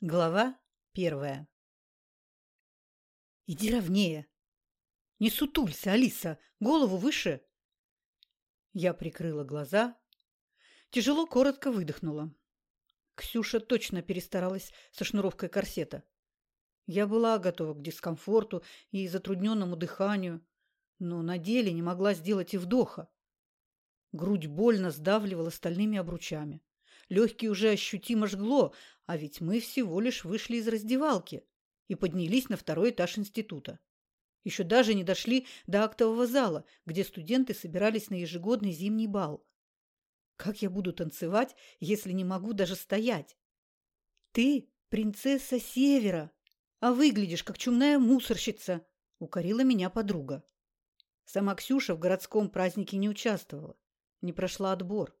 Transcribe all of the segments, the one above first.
Глава первая. «Иди ровнее! Не сутулься, Алиса! Голову выше!» Я прикрыла глаза, тяжело, коротко выдохнула. Ксюша точно перестаралась со шнуровкой корсета. Я была готова к дискомфорту и затрудненному дыханию, но на деле не могла сделать и вдоха. Грудь больно сдавливала стальными обручами. Легкие уже ощутимо жгло, а ведь мы всего лишь вышли из раздевалки и поднялись на второй этаж института. Еще даже не дошли до актового зала, где студенты собирались на ежегодный зимний бал. Как я буду танцевать, если не могу даже стоять? Ты принцесса Севера, а выглядишь как чумная мусорщица, укорила меня подруга. Сама Ксюша в городском празднике не участвовала, не прошла отбор.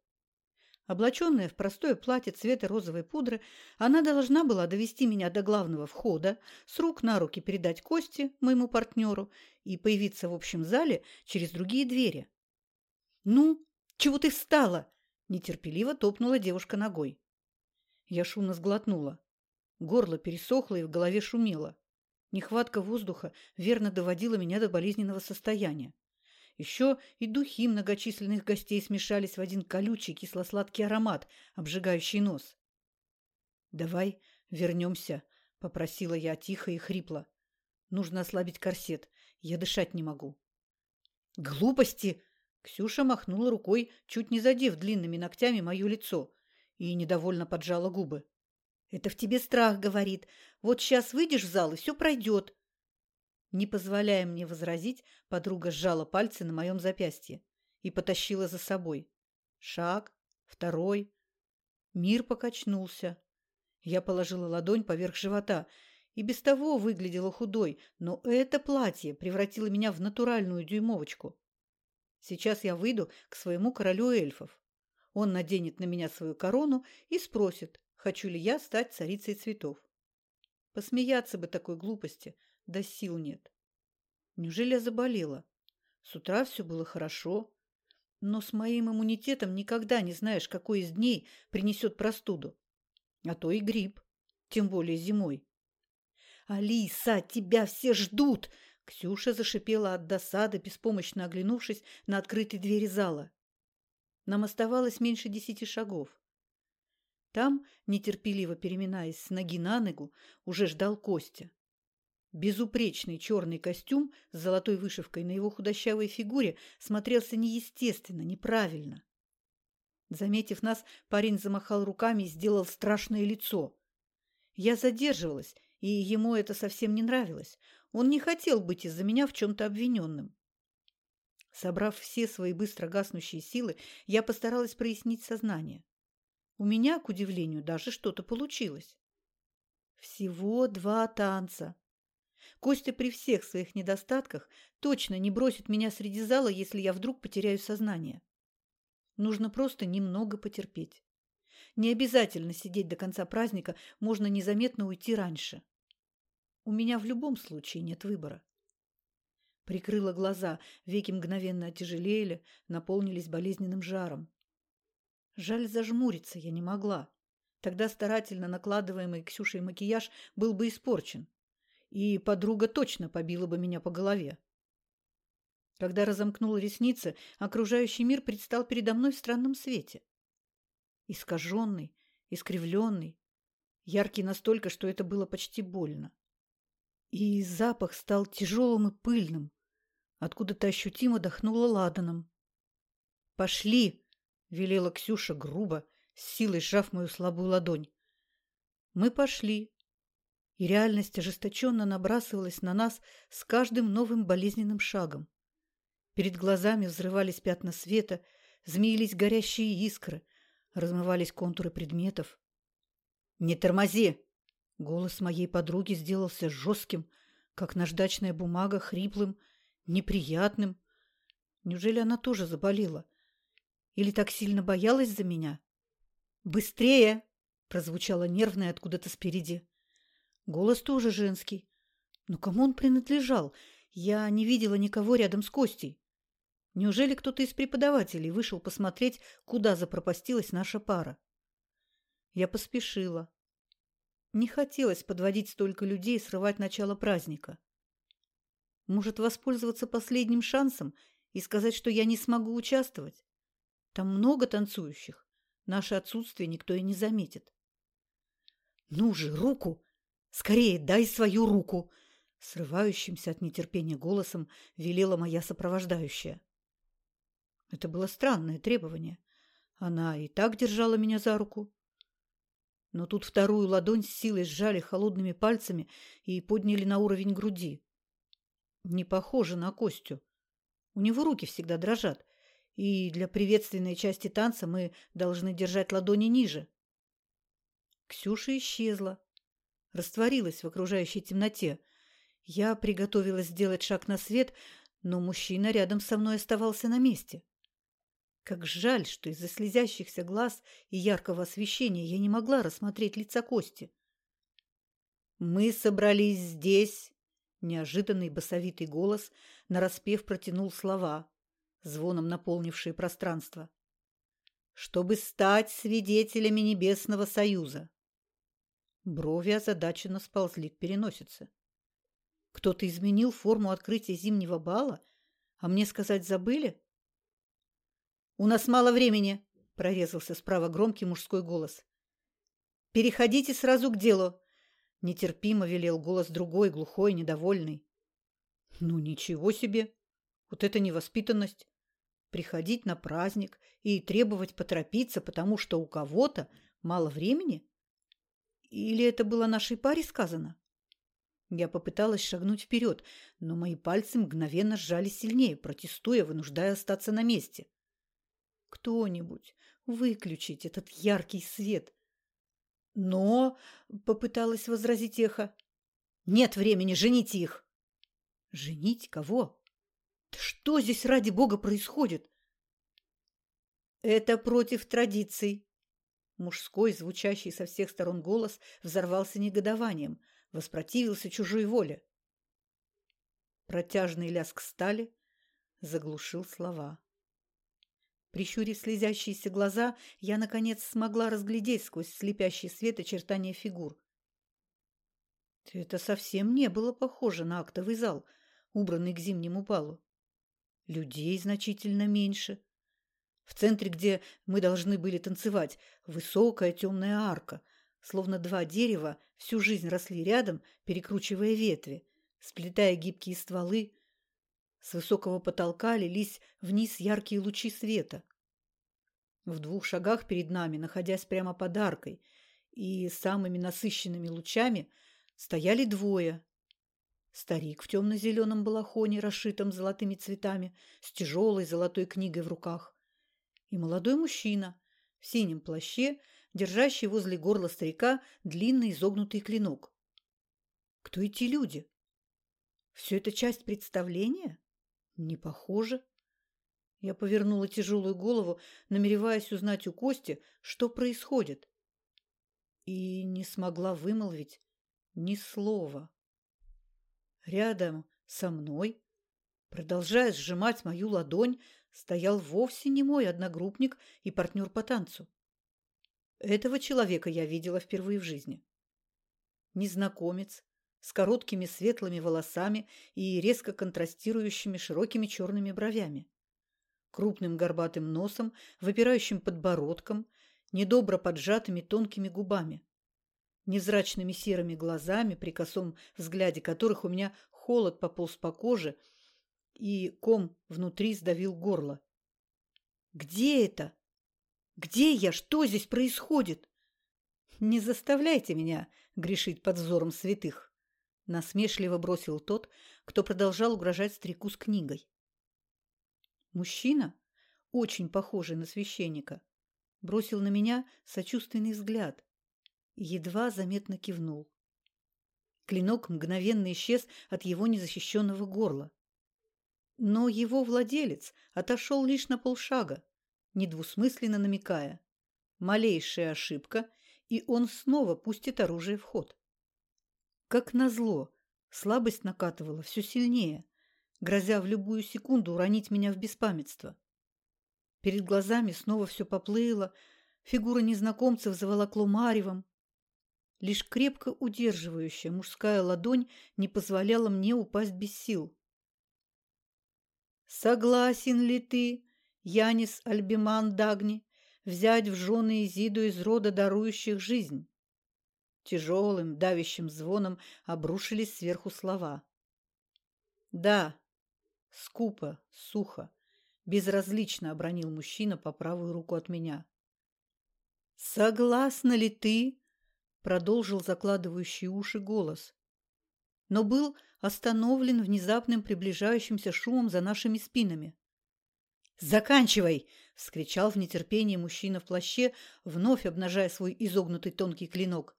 Облаченная в простое платье цвета розовой пудры, она должна была довести меня до главного входа, с рук на руки передать кости моему партнеру и появиться в общем зале через другие двери. «Ну, чего ты встала?» – нетерпеливо топнула девушка ногой. Я шумно сглотнула. Горло пересохло и в голове шумело. Нехватка воздуха верно доводила меня до болезненного состояния. Еще и духи многочисленных гостей смешались в один колючий кисло-сладкий аромат, обжигающий нос. «Давай вернемся», — попросила я тихо и хрипло. «Нужно ослабить корсет. Я дышать не могу». «Глупости!» — Ксюша махнула рукой, чуть не задев длинными ногтями мое лицо, и недовольно поджала губы. «Это в тебе страх, — говорит. Вот сейчас выйдешь в зал, и все пройдет. Не позволяя мне возразить, подруга сжала пальцы на моем запястье и потащила за собой. Шаг, второй. Мир покачнулся. Я положила ладонь поверх живота и без того выглядела худой, но это платье превратило меня в натуральную дюймовочку. Сейчас я выйду к своему королю эльфов. Он наденет на меня свою корону и спросит, хочу ли я стать царицей цветов. Посмеяться бы такой глупости – да сил нет. Неужели я заболела? С утра все было хорошо, но с моим иммунитетом никогда не знаешь, какой из дней принесет простуду. А то и грипп, тем более зимой. «Алиса, тебя все ждут!» Ксюша зашипела от досады, беспомощно оглянувшись на открытые двери зала. Нам оставалось меньше десяти шагов. Там, нетерпеливо переминаясь с ноги на ногу, уже ждал Костя. Безупречный черный костюм с золотой вышивкой на его худощавой фигуре смотрелся неестественно, неправильно. Заметив нас, парень замахал руками и сделал страшное лицо. Я задерживалась, и ему это совсем не нравилось. Он не хотел быть из-за меня в чем-то обвиненным. Собрав все свои быстро гаснущие силы, я постаралась прояснить сознание. У меня, к удивлению, даже что-то получилось. Всего два танца. Костя при всех своих недостатках точно не бросит меня среди зала, если я вдруг потеряю сознание. Нужно просто немного потерпеть. Не обязательно сидеть до конца праздника, можно незаметно уйти раньше. У меня в любом случае нет выбора. Прикрыла глаза, веки мгновенно отяжелели, наполнились болезненным жаром. Жаль, зажмуриться я не могла. Тогда старательно накладываемый Ксюшей макияж был бы испорчен и подруга точно побила бы меня по голове. Когда разомкнула ресницы, окружающий мир предстал передо мной в странном свете. Искаженный, искривленный, яркий настолько, что это было почти больно. И запах стал тяжелым и пыльным. Откуда-то ощутимо дохнуло ладаном. «Пошли!» — велела Ксюша грубо, с силой сжав мою слабую ладонь. Мы пошли, и реальность ожесточенно набрасывалась на нас с каждым новым болезненным шагом. Перед глазами взрывались пятна света, змеились горящие искры, размывались контуры предметов. «Не тормози!» Голос моей подруги сделался жестким, как наждачная бумага, хриплым, неприятным. Неужели она тоже заболела? Или так сильно боялась за меня? «Быстрее!» – прозвучало нервное откуда-то спереди. Голос тоже женский. Но кому он принадлежал? Я не видела никого рядом с Костей. Неужели кто-то из преподавателей вышел посмотреть, куда запропастилась наша пара? Я поспешила. Не хотелось подводить столько людей и срывать начало праздника. Может, воспользоваться последним шансом и сказать, что я не смогу участвовать? Там много танцующих. Наше отсутствие никто и не заметит. «Ну же, руку! Скорее, дай свою руку!» Срывающимся от нетерпения голосом велела моя сопровождающая. Это было странное требование. Она и так держала меня за руку. Но тут вторую ладонь с силой сжали холодными пальцами и подняли на уровень груди. Не похоже на Костю. У него руки всегда дрожат, и для приветственной части танца мы должны держать ладони ниже. Ксюша исчезла, растворилась в окружающей темноте. Я приготовилась сделать шаг на свет, но мужчина рядом со мной оставался на месте. Как жаль, что из-за слезящихся глаз и яркого освещения я не могла рассмотреть лица Кости. «Мы собрались здесь!» Неожиданный басовитый голос нараспев протянул слова, звоном наполнившие пространство. «Чтобы стать свидетелями Небесного Союза!» Брови озадаченно сползли к переносице. «Кто-то изменил форму открытия зимнего бала? А мне сказать забыли?» «У нас мало времени», – прорезался справа громкий мужской голос. «Переходите сразу к делу», – нетерпимо велел голос другой, глухой, недовольный. «Ну ничего себе! Вот это невоспитанность! Приходить на праздник и требовать поторопиться, потому что у кого-то мало времени? Или это было нашей паре сказано?» Я попыталась шагнуть вперед, но мои пальцы мгновенно сжали сильнее, протестуя, вынуждая остаться на месте. Кто-нибудь выключить этот яркий свет. Но, — попыталась возразить эхо, — нет времени, жените их. Женить кого? Да что здесь ради бога происходит? Это против традиций. Мужской, звучащий со всех сторон голос взорвался негодованием, воспротивился чужой воле. Протяжный лязг стали заглушил слова. Прищурив слезящиеся глаза, я, наконец, смогла разглядеть сквозь слепящий свет очертания фигур. Это совсем не было похоже на актовый зал, убранный к зимнему балу. Людей значительно меньше. В центре, где мы должны были танцевать, высокая темная арка, словно два дерева всю жизнь росли рядом, перекручивая ветви, сплетая гибкие стволы, с высокого потолка лились вниз яркие лучи света. В двух шагах перед нами, находясь прямо под аркой и самыми насыщенными лучами, стояли двое. Старик в темно-зеленом балахоне, расшитом золотыми цветами, с тяжелой золотой книгой в руках, и молодой мужчина в синем плаще, держащий возле горла старика длинный изогнутый клинок. Кто эти люди? Все это часть представления? Не похоже. Я повернула тяжелую голову, намереваясь узнать у Кости, что происходит. И не смогла вымолвить ни слова. Рядом со мной, продолжая сжимать мою ладонь, стоял вовсе не мой одногруппник и партнер по танцу. Этого человека я видела впервые в жизни. Незнакомец, с короткими светлыми волосами и резко контрастирующими широкими черными бровями, крупным горбатым носом, выпирающим подбородком, недобро поджатыми тонкими губами, невзрачными серыми глазами, при косом взгляде которых у меня холод пополз по коже и ком внутри сдавил горло. «Где это? Где я? Что здесь происходит?» «Не заставляйте меня грешить под взором святых!» Насмешливо бросил тот, кто продолжал угрожать старику с книгой. Мужчина, очень похожий на священника, бросил на меня сочувственный взгляд и едва заметно кивнул. Клинок мгновенно исчез от его незащищенного горла. Но его владелец отошел лишь на полшага, недвусмысленно намекая. Малейшая ошибка, и он снова пустит оружие в ход. Как назло, слабость накатывала все сильнее, грозя в любую секунду уронить меня в беспамятство. Перед глазами снова все поплыло, фигура незнакомца заволокло маревом. Лишь крепко удерживающая мужская ладонь не позволяла мне упасть без сил. «Согласен ли ты, Янис Альбиман Дагни, взять в жены Изиду из рода дарующих жизнь?» Тяжелым, давящим звоном обрушились сверху слова. «Да», — скупо, сухо, безразлично обронил мужчина по правую руку от меня. «Согласна ли ты?» – продолжил закладывающий уши голос. Но был остановлен внезапным приближающимся шумом за нашими спинами. «Заканчивай!» – вскричал в нетерпении мужчина в плаще, вновь обнажая свой изогнутый тонкий клинок.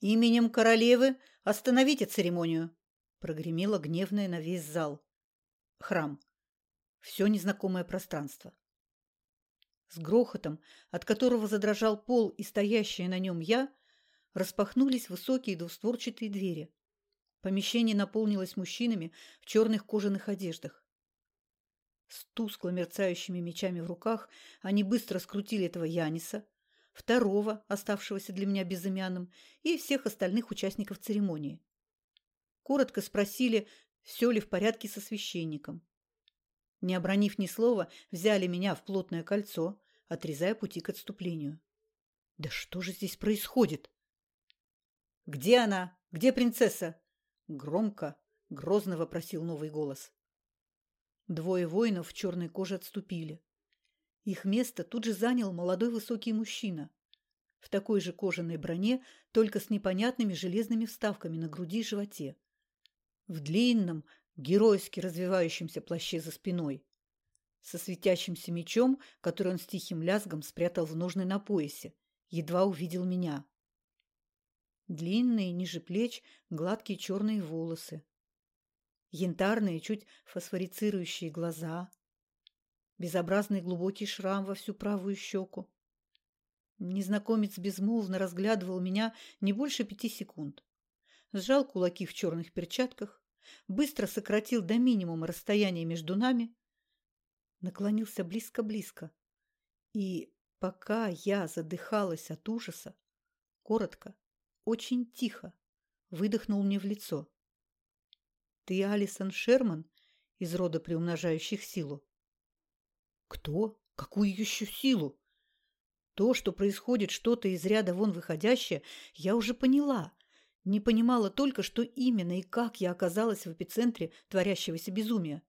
«Именем королевы остановите церемонию!» – прогремело гневное на весь зал. Храм все незнакомое пространство. С грохотом, от которого задрожал пол и стоящая на нем я, распахнулись высокие двустворчатые двери. Помещение наполнилось мужчинами в черных кожаных одеждах. С тускло мерцающими мечами в руках они быстро скрутили этого Яниса, второго, оставшегося для меня безымянным, и всех остальных участников церемонии. Коротко спросили, все ли в порядке со священником. Не обронив ни слова, взяли меня в плотное кольцо, отрезая пути к отступлению. Да что же здесь происходит? Где она? Где принцесса? Громко, грозно вопросил новый голос. Двое воинов в черной коже отступили. Их место тут же занял молодой высокий мужчина. В такой же кожаной броне, только с непонятными железными вставками на груди и животе. В длинном, геройски развивающемся плаще за спиной, со светящимся мечом, который он с тихим лязгом спрятал в ножны на поясе, едва увидел меня. Длинные, ниже плеч, гладкие черные волосы, янтарные, чуть фосфорицирующие глаза, безобразный глубокий шрам во всю правую щеку. Незнакомец безмолвно разглядывал меня не больше пяти секунд. Сжал кулаки в черных перчатках, быстро сократил до минимума расстояние между нами, наклонился близко-близко. И пока я задыхалась от ужаса, коротко, очень тихо выдохнул мне в лицо. «Ты Алисон Шерман из рода приумножающих силу?» «Кто? Какую еще силу?» То, что происходит что-то из ряда вон выходящее, я уже поняла – не понимала только, что именно и как я оказалась в эпицентре творящегося безумия.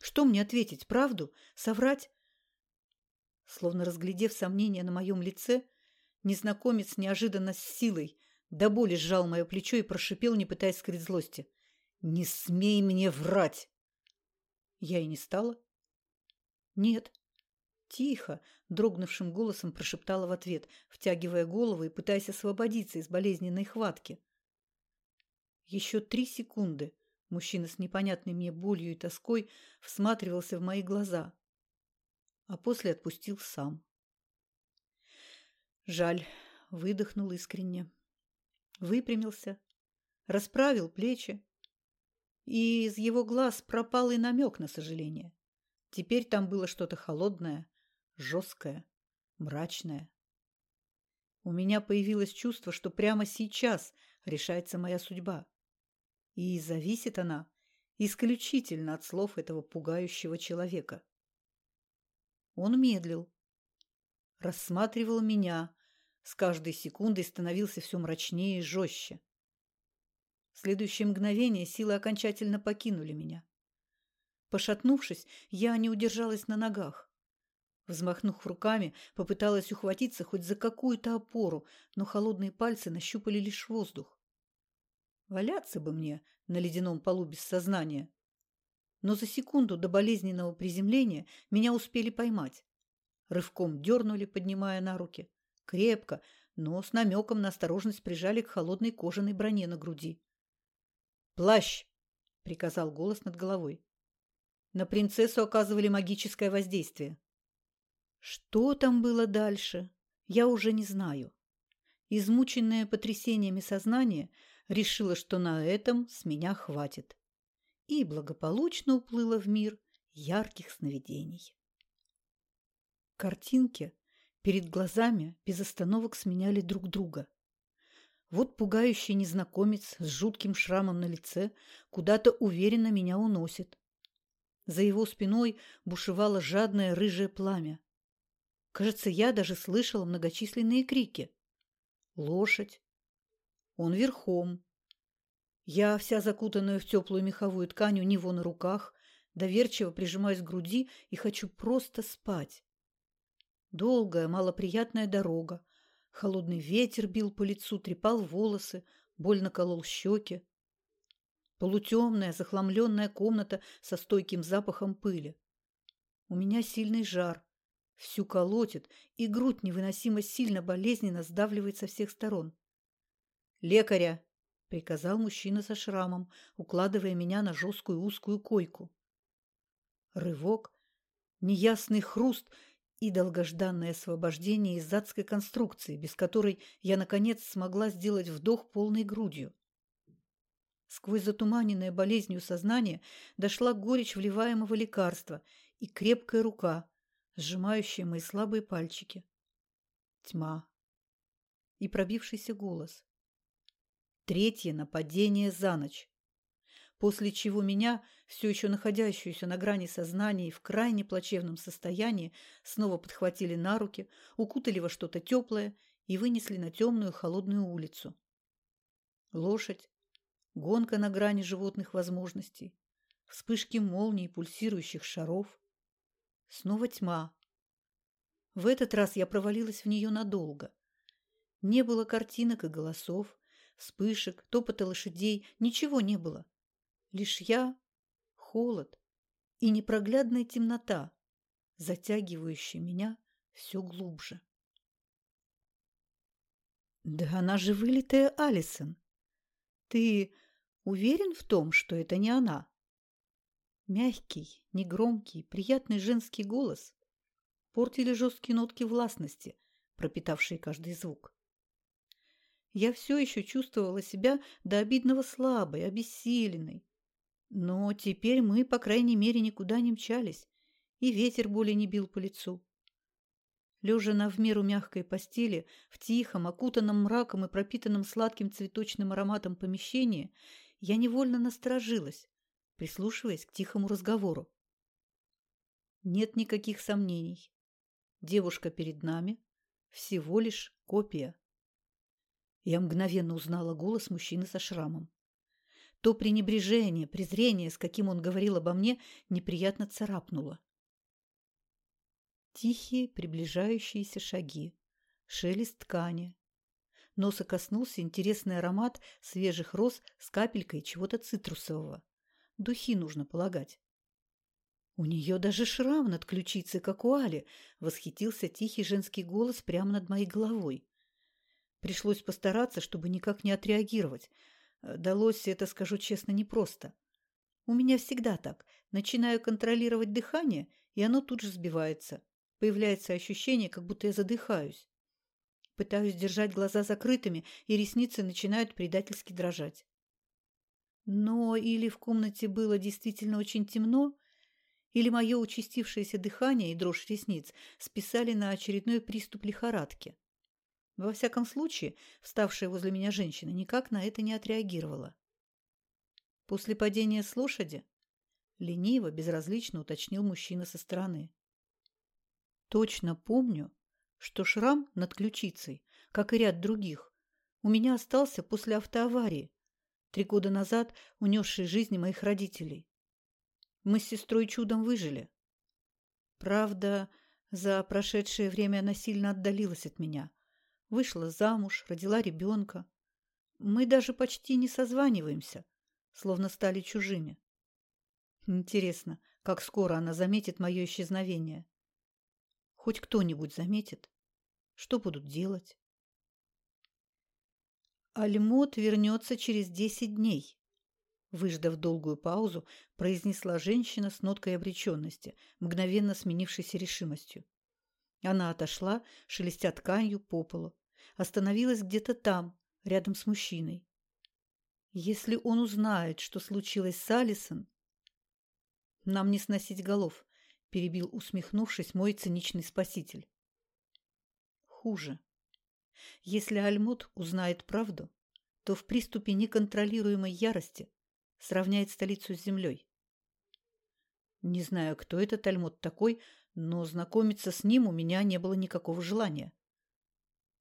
Что мне ответить? Правду? Соврать? Словно разглядев сомнения на моем лице, незнакомец неожиданно с силой до боли сжал мое плечо и прошипел, не пытаясь скрыть злости. «Не смей мне врать!» Я и не стала. «Нет, Тихо, дрогнувшим голосом прошептала в ответ, втягивая голову и пытаясь освободиться из болезненной хватки. Еще три секунды мужчина с непонятной мне болью и тоской всматривался в мои глаза, а после отпустил сам. Жаль, выдохнул искренне. Выпрямился, расправил плечи, и из его глаз пропал и намек на сожаление. Теперь там было что-то холодное, жесткая, мрачная. У меня появилось чувство, что прямо сейчас решается моя судьба. И зависит она исключительно от слов этого пугающего человека. Он медлил, рассматривал меня, с каждой секундой становился все мрачнее и жестче. В следующее мгновение силы окончательно покинули меня. Пошатнувшись, я не удержалась на ногах. Взмахнув руками, попыталась ухватиться хоть за какую-то опору, но холодные пальцы нащупали лишь воздух. Валяться бы мне на ледяном полу без сознания. Но за секунду до болезненного приземления меня успели поймать. Рывком дернули, поднимая на руки. Крепко, но с намеком на осторожность прижали к холодной кожаной броне на груди. «Плащ!» – приказал голос над головой. На принцессу оказывали магическое воздействие. Что там было дальше, я уже не знаю. Измученное потрясениями сознание решило, что на этом с меня хватит. И благополучно уплыло в мир ярких сновидений. Картинки, Перед глазами без остановок сменяли друг друга. Вот пугающий незнакомец с жутким шрамом на лице куда-то уверенно меня уносит. За его спиной бушевало жадное рыжее пламя. Кажется, я даже слышала многочисленные крики. Лошадь. Он верхом. Я, вся закутанная в теплую меховую ткань, у него на руках, доверчиво прижимаюсь к груди и хочу просто спать. Долгая, малоприятная дорога. Холодный ветер бил по лицу, трепал волосы, больно колол щеки. Полутемная, захламленная комната со стойким запахом пыли. У меня сильный жар. Всю колотит, и грудь невыносимо сильно болезненно сдавливает со всех сторон. «Лекаря!» – приказал мужчина со шрамом, укладывая меня на жесткую узкую койку. Рывок, неясный хруст – и долгожданное освобождение из адской конструкции, без которой я, наконец, смогла сделать вдох полной грудью. Сквозь затуманенное болезнью сознание дошла горечь вливаемого лекарства и крепкая рука, сжимающая мои слабые пальчики. Тьма. И пробившийся голос. Третье нападение за ночь после чего меня, все еще находящуюся на грани сознания и в крайне плачевном состоянии, снова подхватили на руки, укутали во что-то теплое и вынесли на темную холодную улицу. Лошадь, гонка на грани животных возможностей, вспышки молний пульсирующих шаров. Снова тьма. В этот раз я провалилась в нее надолго. Не было картинок и голосов, вспышек, топота лошадей, ничего не было. Лишь я, холод и непроглядная темнота, затягивающая меня все глубже. Да она же вылитая Алисон. Ты уверен в том, что это не она? Мягкий, негромкий, приятный женский голос портили жесткие нотки властности, пропитавшие каждый звук. Я все еще чувствовала себя до обидного слабой, обессиленной, но теперь мы, по крайней мере, никуда не мчались, и ветер более не бил по лицу. Лежа на в меру мягкой постели, в тихом, окутанном мраком и пропитанном сладким цветочным ароматом помещении, я невольно насторожилась, прислушиваясь к тихому разговору. Нет никаких сомнений. Девушка перед нами всего лишь копия. Я мгновенно узнала голос мужчины со шрамом. То пренебрежение, презрение, с каким он говорил обо мне, неприятно царапнуло. Тихие приближающиеся шаги, шелест ткани. Носа коснулся интересный аромат свежих роз с капелькой чего-то цитрусового. Духи нужно полагать. «У нее даже шрам над ключицей, как у Али!» – восхитился тихий женский голос прямо над моей головой. Пришлось постараться, чтобы никак не отреагировать – Далось это, скажу честно, непросто. У меня всегда так. Начинаю контролировать дыхание, и оно тут же сбивается. Появляется ощущение, как будто я задыхаюсь. Пытаюсь держать глаза закрытыми, и ресницы начинают предательски дрожать. Но или в комнате было действительно очень темно, или мое участившееся дыхание и дрожь ресниц списали на очередной приступ лихорадки. Во всяком случае, вставшая возле меня женщина никак на это не отреагировала. После падения с лошади лениво, безразлично уточнил мужчина со стороны. Точно помню, что шрам над ключицей, как и ряд других, у меня остался после автоаварии, три года назад унесшей жизни моих родителей. Мы с сестрой чудом выжили. Правда, за прошедшее время она сильно отдалилась от меня – Вышла замуж, родила ребенка. Мы даже почти не созваниваемся, словно стали чужими. Интересно, как скоро она заметит мое исчезновение? Хоть кто-нибудь заметит? Что будут делать? Альмот вернется через десять дней. Выждав долгую паузу, произнесла женщина с ноткой обреченности, мгновенно сменившейся решимостью. Она отошла, шелестя тканью по полу остановилась где-то там, рядом с мужчиной. Если он узнает, что случилось с Алисон, нам не сносить голов, перебил, усмехнувшись, мой циничный спаситель. хуже. Если Альмут узнает правду, то в приступе неконтролируемой ярости сравняет столицу с землей. Не знаю, кто этот Альмут такой, но знакомиться с ним у меня не было никакого желания.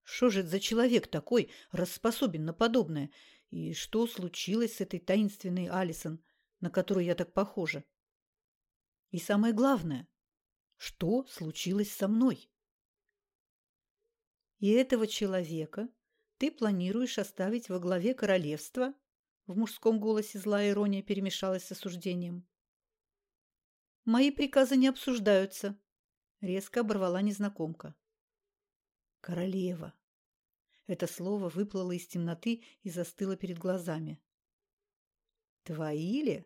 Что же это за человек такой, расспособен на подобное? И что случилось с этой таинственной Алисон, на которую я так похожа? И самое главное, что случилось со мной? И этого человека ты планируешь оставить во главе королевства? В мужском голосе злая ирония перемешалась с осуждением. Мои приказы не обсуждаются, резко оборвала незнакомка. Королева. Это слово выплыло из темноты и застыло перед глазами. Твои ли?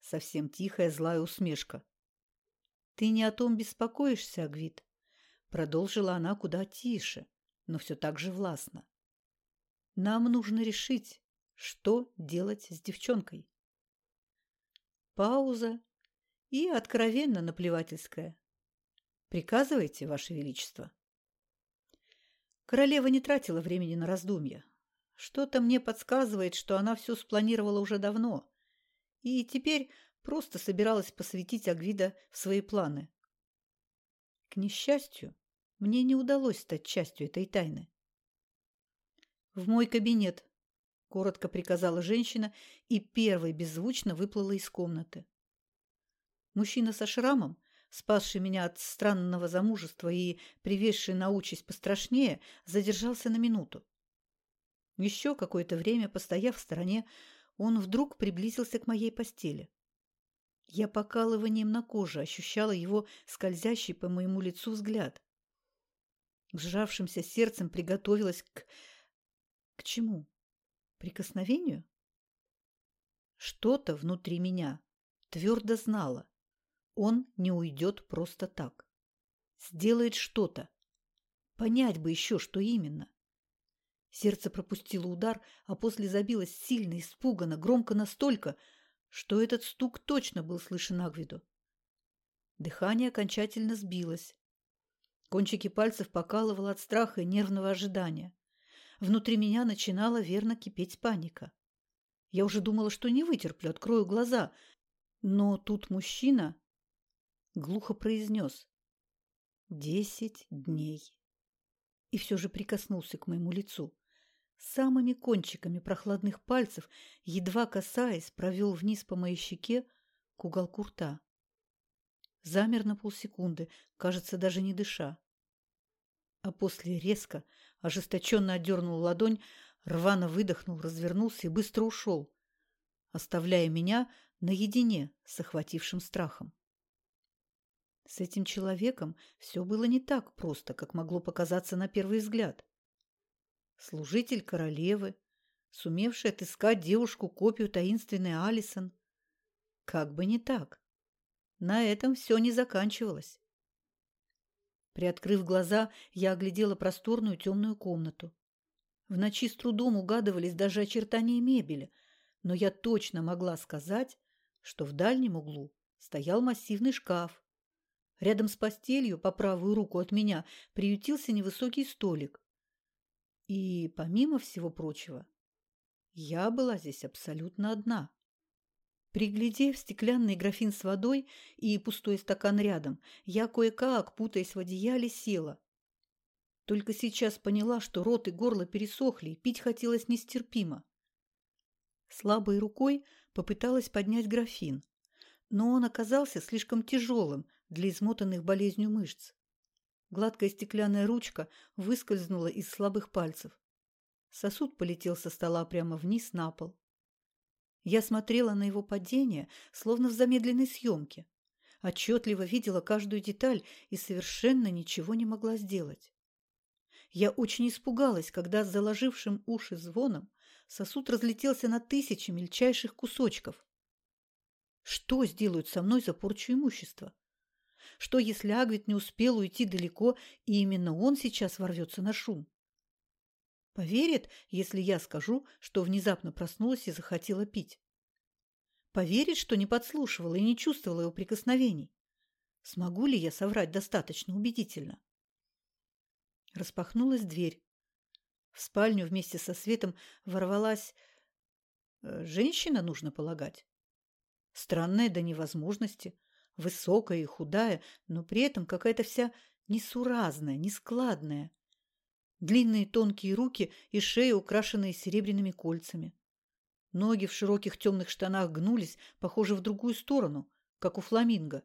Совсем тихая злая усмешка. Ты не о том беспокоишься, Агвит, продолжила она куда тише, но все так же властно. Нам нужно решить, что делать с девчонкой. Пауза и откровенно наплевательская. Приказывайте, Ваше Величество. Королева не тратила времени на раздумья. Что-то мне подсказывает, что она все спланировала уже давно и теперь просто собиралась посвятить Агвида в свои планы. К несчастью, мне не удалось стать частью этой тайны. «В мой кабинет», – коротко приказала женщина и первой беззвучно выплыла из комнаты. Мужчина со шрамом, спасший меня от странного замужества и привезший на участь пострашнее, задержался на минуту. Еще какое-то время, постояв в стороне, он вдруг приблизился к моей постели. Я покалыванием на коже ощущала его скользящий по моему лицу взгляд. Сжавшимся сердцем приготовилась к... К чему? Прикосновению? Что-то внутри меня твердо знало. Он не уйдет просто так. Сделает что-то. Понять бы еще, что именно. Сердце пропустило удар, а после забилось сильно, испуганно, громко настолько, что этот стук точно был слышен Агвиду. Дыхание окончательно сбилось. Кончики пальцев покалывало от страха и нервного ожидания. Внутри меня начинала верно кипеть паника. Я уже думала, что не вытерплю, открою глаза. Но тут мужчина глухо произнес «Десять дней» и все же прикоснулся к моему лицу. Самыми кончиками прохладных пальцев, едва касаясь, провел вниз по моей щеке к уголку рта. Замер на полсекунды, кажется, даже не дыша. А после резко, ожесточенно отдернул ладонь, рвано выдохнул, развернулся и быстро ушел, оставляя меня наедине с охватившим страхом. С этим человеком все было не так просто, как могло показаться на первый взгляд служитель королевы, сумевший отыскать девушку-копию таинственной Алисон. Как бы не так. На этом все не заканчивалось. Приоткрыв глаза, я оглядела просторную темную комнату. В ночи с трудом угадывались даже очертания мебели, но я точно могла сказать, что в дальнем углу стоял массивный шкаф. Рядом с постелью, по правую руку от меня, приютился невысокий столик. И, помимо всего прочего, я была здесь абсолютно одна. Приглядев стеклянный графин с водой и пустой стакан рядом, я кое-как, путаясь в одеяле, села. Только сейчас поняла, что рот и горло пересохли, и пить хотелось нестерпимо. Слабой рукой попыталась поднять графин, но он оказался слишком тяжелым для измотанных болезнью мышц. Гладкая стеклянная ручка выскользнула из слабых пальцев. Сосуд полетел со стола прямо вниз на пол. Я смотрела на его падение, словно в замедленной съемке. Отчетливо видела каждую деталь и совершенно ничего не могла сделать. Я очень испугалась, когда с заложившим уши звоном сосуд разлетелся на тысячи мельчайших кусочков. Что сделают со мной за порчу имущества? Что, если Агвит не успел уйти далеко, и именно он сейчас ворвется на шум? Поверит, если я скажу, что внезапно проснулась и захотела пить? Поверит, что не подслушивала и не чувствовала его прикосновений? Смогу ли я соврать достаточно убедительно? Распахнулась дверь. В спальню вместе со светом ворвалась... Э, женщина, нужно полагать. Странная до невозможности, высокая и худая, но при этом какая-то вся несуразная, нескладная. Длинные тонкие руки и шея, украшенные серебряными кольцами. Ноги в широких темных штанах гнулись, похоже, в другую сторону, как у фламинго.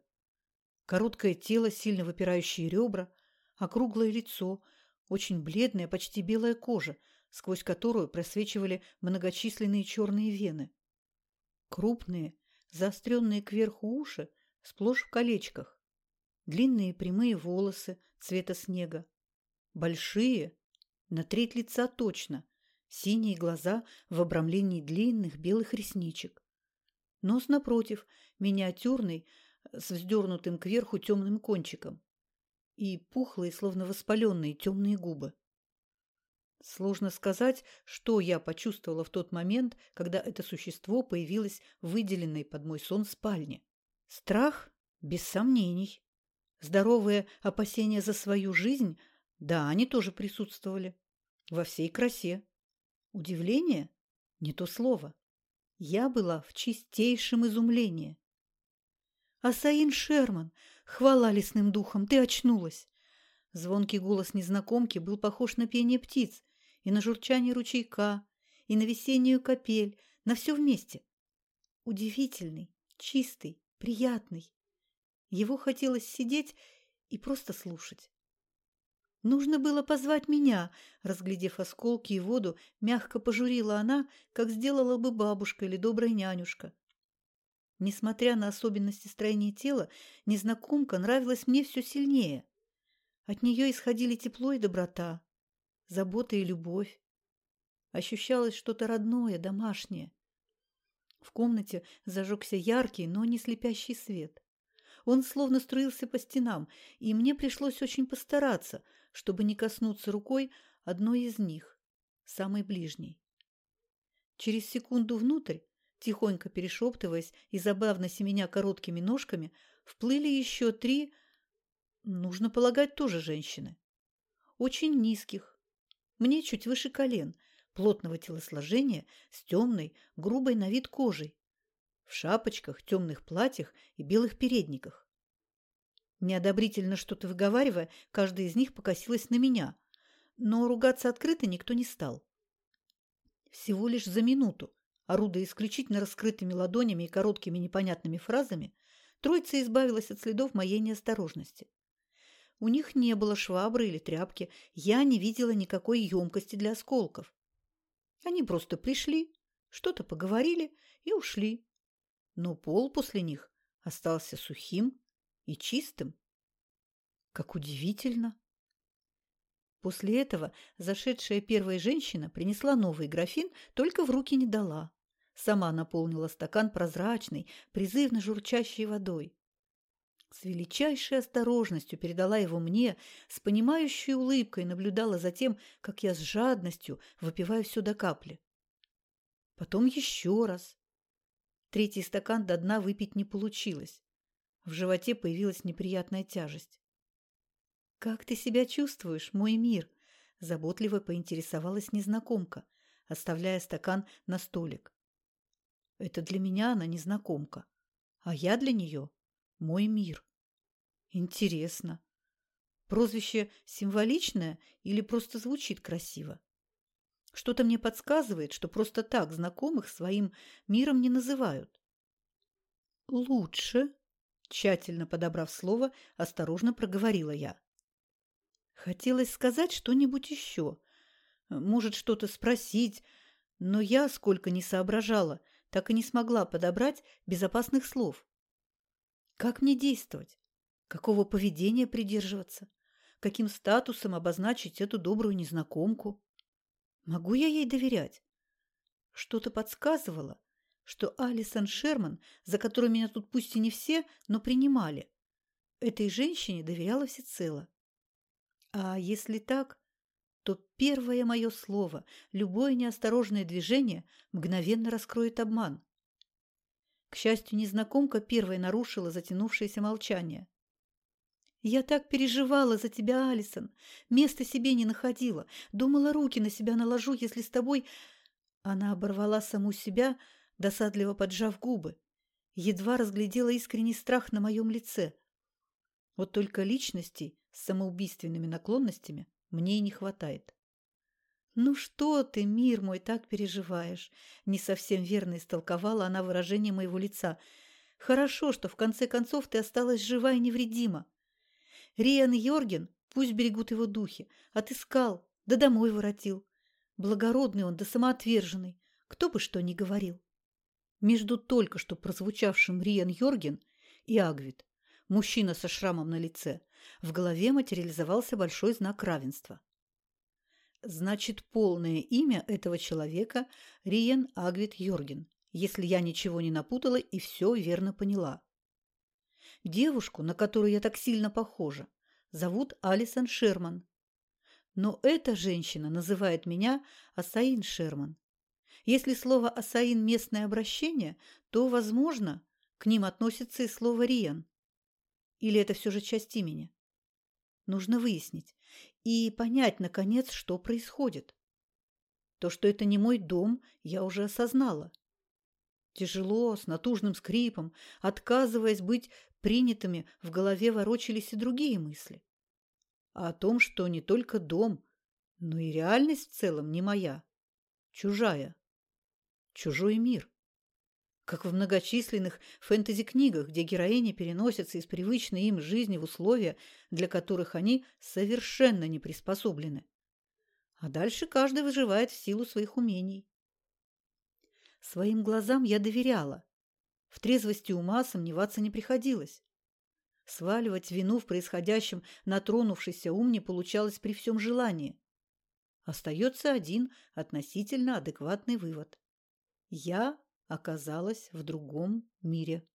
Короткое тело, сильно выпирающие ребра, округлое лицо, очень бледная, почти белая кожа, сквозь которую просвечивали многочисленные черные вены. Крупные, заостренные кверху уши, сплошь в колечках. Длинные прямые волосы цвета снега. Большие, на треть лица точно, синие глаза в обрамлении длинных белых ресничек. Нос, напротив, миниатюрный, с вздернутым кверху темным кончиком. И пухлые, словно воспаленные, темные губы. Сложно сказать, что я почувствовала в тот момент, когда это существо появилось в выделенной под мой сон спальне. Страх? Без сомнений. Здоровые опасения за свою жизнь? Да, они тоже присутствовали. Во всей красе. Удивление? Не то слово. Я была в чистейшем изумлении. «Асаин Шерман! Хвала лесным духом! Ты очнулась!» Звонкий голос незнакомки был похож на пение птиц, и на журчание ручейка, и на весеннюю капель, на все вместе. Удивительный, чистый, приятный. Его хотелось сидеть и просто слушать. Нужно было позвать меня, разглядев осколки и воду, мягко пожурила она, как сделала бы бабушка или добрая нянюшка. Несмотря на особенности строения тела, незнакомка нравилась мне все сильнее. От нее исходили тепло и доброта забота и любовь. Ощущалось что-то родное, домашнее. В комнате зажегся яркий, но не слепящий свет. Он словно струился по стенам, и мне пришлось очень постараться, чтобы не коснуться рукой одной из них, самой ближней. Через секунду внутрь, тихонько перешептываясь и забавно семеня короткими ножками, вплыли еще три, нужно полагать, тоже женщины. Очень низких, мне чуть выше колен, плотного телосложения, с темной, грубой на вид кожей, в шапочках, темных платьях и белых передниках. Неодобрительно что-то выговаривая, каждая из них покосилась на меня, но ругаться открыто никто не стал. Всего лишь за минуту, орудуя исключительно раскрытыми ладонями и короткими непонятными фразами, троица избавилась от следов моей неосторожности. У них не было швабры или тряпки, я не видела никакой емкости для осколков. Они просто пришли, что-то поговорили и ушли. Но пол после них остался сухим и чистым. Как удивительно! После этого зашедшая первая женщина принесла новый графин, только в руки не дала. Сама наполнила стакан прозрачной, призывно журчащей водой. С величайшей осторожностью передала его мне, с понимающей улыбкой наблюдала за тем, как я с жадностью выпиваю все до капли. Потом еще раз. Третий стакан до дна выпить не получилось. В животе появилась неприятная тяжесть. «Как ты себя чувствуешь, мой мир?» – заботливо поинтересовалась незнакомка, оставляя стакан на столик. «Это для меня она незнакомка, а я для нее мой мир. Интересно. Прозвище символичное или просто звучит красиво? Что-то мне подсказывает, что просто так знакомых своим миром не называют. Лучше, тщательно подобрав слово, осторожно проговорила я. Хотелось сказать что-нибудь еще, может, что-то спросить, но я, сколько не соображала, так и не смогла подобрать безопасных слов. Как мне действовать? Какого поведения придерживаться? Каким статусом обозначить эту добрую незнакомку? Могу я ей доверять? Что-то подсказывало, что Алисон Шерман, за которую меня тут пусть и не все, но принимали, этой женщине доверяла всецело. А если так, то первое мое слово, любое неосторожное движение мгновенно раскроет обман. К счастью, незнакомка первой нарушила затянувшееся молчание. Я так переживала за тебя, Алисон. Места себе не находила. Думала, руки на себя наложу, если с тобой... Она оборвала саму себя, досадливо поджав губы. Едва разглядела искренний страх на моем лице. Вот только личностей с самоубийственными наклонностями мне и не хватает. «Ну что ты, мир мой, так переживаешь?» Не совсем верно истолковала она выражение моего лица. «Хорошо, что в конце концов ты осталась жива и невредима. Риан Йорген, пусть берегут его духи, отыскал, да домой воротил. Благородный он да самоотверженный, кто бы что ни говорил». Между только что прозвучавшим Риан Йорген и Агвит, мужчина со шрамом на лице, в голове материализовался большой знак равенства. Значит, полное имя этого человека – Риен Агвит Йорген, если я ничего не напутала и все верно поняла. Девушку, на которую я так сильно похожа, зовут Алисон Шерман. Но эта женщина называет меня Асаин Шерман. Если слово «асаин» – местное обращение, то, возможно, к ним относится и слово «риен». Или это все же часть имени? Нужно выяснить и понять, наконец, что происходит. То, что это не мой дом, я уже осознала. Тяжело, с натужным скрипом, отказываясь быть принятыми, в голове ворочались и другие мысли. А о том, что не только дом, но и реальность в целом не моя, чужая, чужой мир. Как в многочисленных фэнтези-книгах, где героини переносятся из привычной им жизни в условия, для которых они совершенно не приспособлены. А дальше каждый выживает в силу своих умений. Своим глазам я доверяла. В трезвости ума сомневаться не приходилось. Сваливать вину в происходящем на тронувшийся ум не получалось при всем желании. Остается один относительно адекватный вывод. Я оказалась в другом мире.